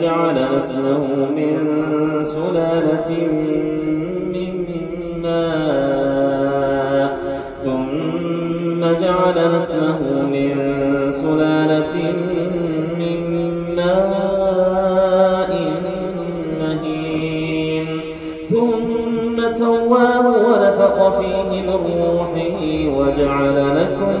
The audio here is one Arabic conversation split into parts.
جعل نسله من سلالة من ماء ثم جعل نسله من سلالة من ماء مهين. ثم سواه ونفق فيه من روحه وجعل لكم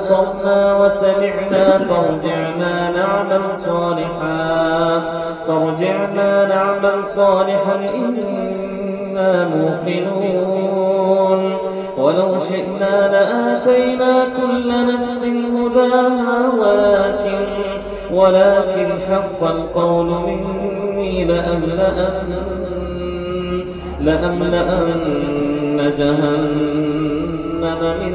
أبصرنا وسمعنا فارجعنا نعمل صالحا فارجعنا نعمل صالحا إنا موقنون. ولو شئنا لآتينا كل نفس هداها ولكن ولكن حق القول مني لأملأن لأملأن جهنم من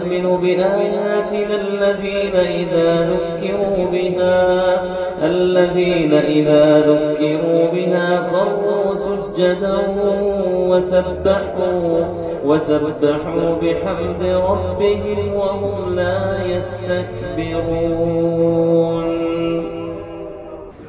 يؤمن بآياتنا الذين إذا ذكروا بها الذين إذا ذكروا بها خروا سجدا وسبحوا وسبحوا بحمد ربهم وهم لا يستكبرون.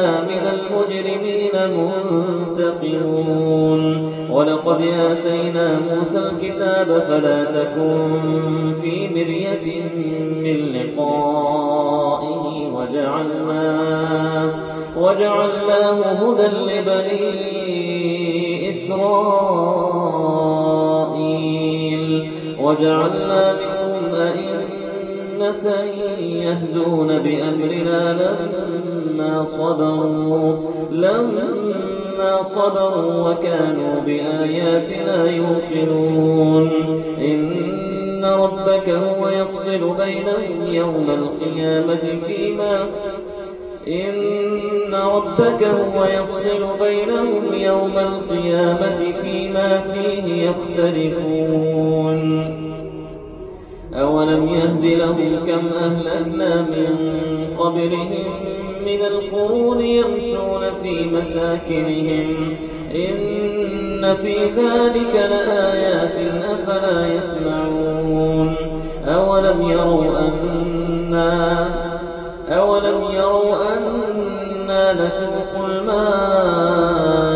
من المجرمين منتقمون. ولقد آتينا موسى الكتاب فلا تكن في مرية من لقائه وجعلناه, وجعلناه هدى لبني إسرائيل. وجعلنا منهم يهدون بأمرنا لما صبروا لما صبروا وكانوا بآياتنا يوقنون. إن ربك هو يفصل بينهم يوم القيامة فيما إن ربك هو يفصل بينهم يوم القيامة فيما فيه يختلفون. أولم يهد لهم كم أهلكنا من قبلهم من القرون يمشون في مساكنهم؟ إن في ذلك لآيات أفلا يسمعون. أولم يروا أنا أولم يروا أنا نسبق الماء